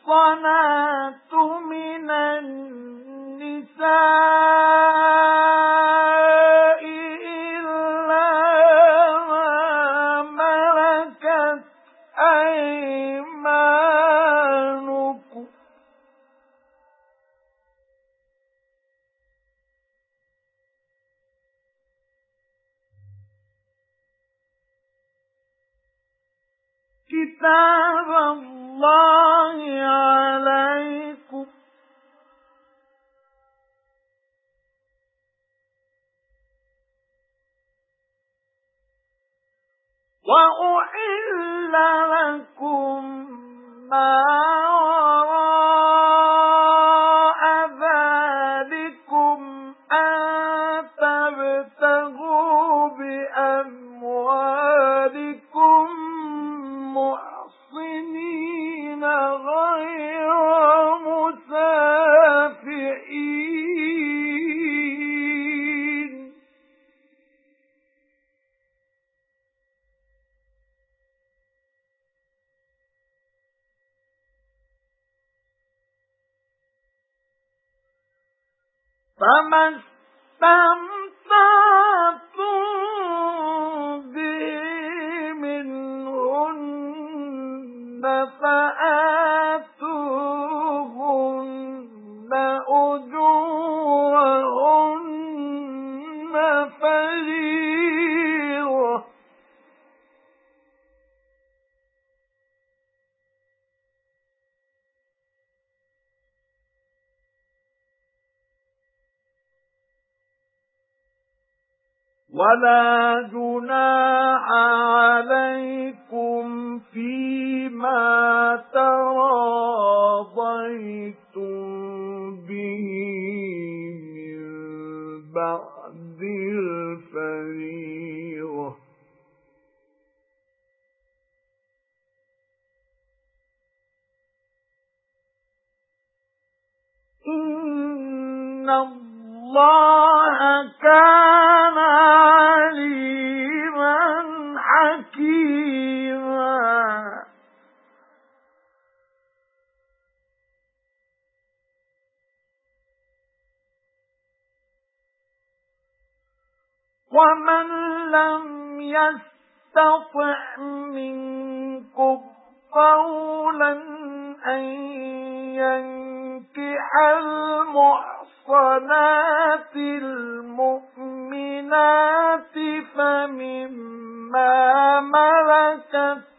والمحصنات من النساء إلا ما ملكت أيمانكم. كتاب الله عليكم. وأحل لكم فما استمتعتم به منهن فآتوهن ولا جناح عليكم فيما تراضيتم به من بعد الفريضة. إن الله كان وَمَن لَّمْ يَسْتَطِعْ مِنكُمْ الْمُحْصَنَاتِ الْمُؤْمِنَاتِ فَمِمَّا مَلَكَتْ